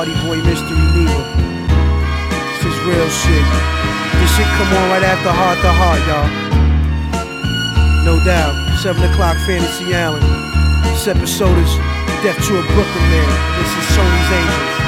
Hardy Boy Mystery Neva. This is real shit. This shit come on right after Heart to Heart, y'all. No doubt. 7 o'clock Fantasy Island. This episode is Death to a Brooklyn Man. This is Tony's Angels.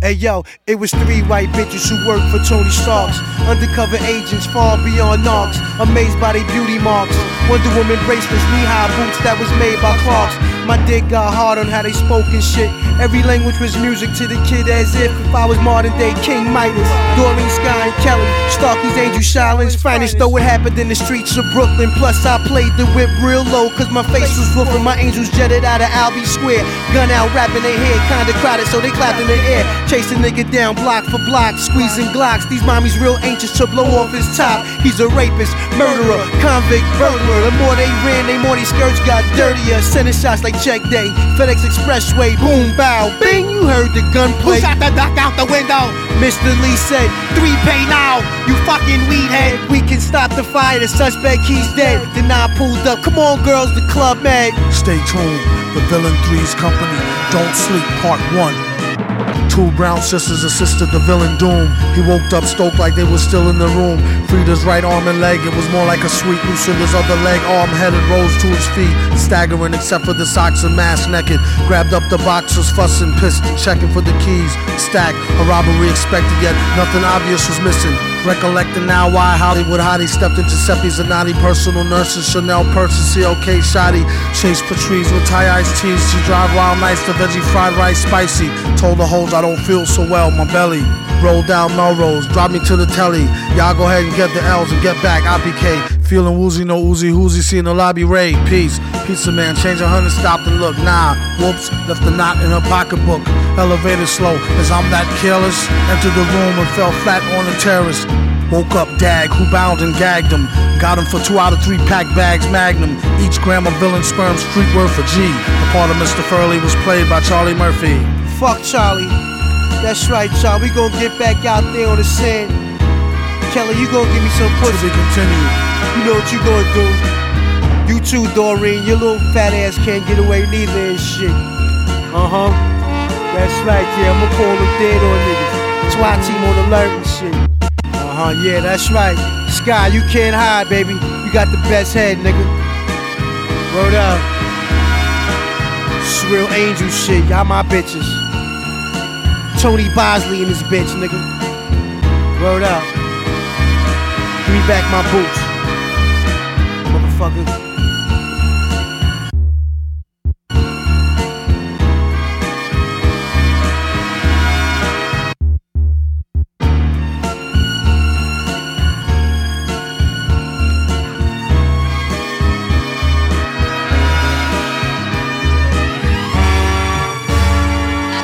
Hey yo, it was three white bitches who worked for Tony Starks. Undercover agents far beyond knocks. Amazed by their beauty marks. Wonder Woman bracelets, knee high boots that was made by Clarks. My dick got hard on how they spoke and shit. Every language was music to the kid as if if I was modern day King Midas. Doreen Sky and Kelly, Starkey's Angel Shaolin's finest. Though it happened in the streets of Brooklyn. Plus I played the whip real low cause my face was roofing. My angels jetted out of Albee Square. Gun out rapping their head, kinda crowded so they clapped in the air. Chasing nigga down block for block, squeezing glocks. These mommies real anxious to blow off his top. He's a rapist, murderer, convict, burglar. The more they ran, they more these skirts got dirtier. Sending shots like check day, FedEx Expressway, boom, bow, bing. You heard the gunplay. Who shot the duck out the window? Mr. Lee said, Three pay now, you fucking weed head. We can stop the fire, the suspect, he's dead. Then I pulled up. Come on, girls, the club mad. Stay tuned. The Villain Three's Company. Don't Sleep, Part 1. Two brown sisters assisted the villain Doom. He woke up stoked like they were still in the room. Frida's right arm and leg, it was more like a sweet. Lucinda's other leg, arm headed, rose to his feet. Staggering except for the socks and mask naked. Grabbed up the boxes, fussing, pissed, checking for the keys. Stack, a robbery expected, yet nothing obvious was missing. Recollecting now why Hollywood Hottie stepped into Seppi Zanotti, personal nurses, Chanel purses, CLK Shoddy, Chase Patrice with Thai iced teas. She drive wild nights, the veggie fried rice spicy. Told the hoes I don't feel so well, my belly. Roll down Melrose, drop me to the telly. Y'all go ahead and get the L's and get back, IPK. Feeling woozy, no oozy, whoozy, seeing the lobby raid. Peace, pizza man, change a hundred, stopped and look. Nah, whoops, left the knot in her pocketbook. Elevator slow, as I'm that careless. Entered the room and fell flat on the terrace. Woke up Dag, who bound and gagged him. Got him for two out of three pack bags Magnum. Each gram of villain sperm, street word for G. The part of Mr. Furley was played by Charlie Murphy. Fuck Charlie. That's right, y'all. We gonna get back out there on the sand. Kelly, you gonna give me some pussy. be continued. You know what you gonna do. You too, Doreen. Your little fat ass can't get away neither and shit. Uh huh. That's right, yeah. I'ma call them dead on niggas. SWAT team on alert and shit. Uh huh, yeah, that's right. Sky, you can't hide, baby. You got the best head, nigga. Word up. Real angel shit. Y'all my bitches. Tony Bosley and his bitch, nigga. Word up. Back my boots. Motherfucker.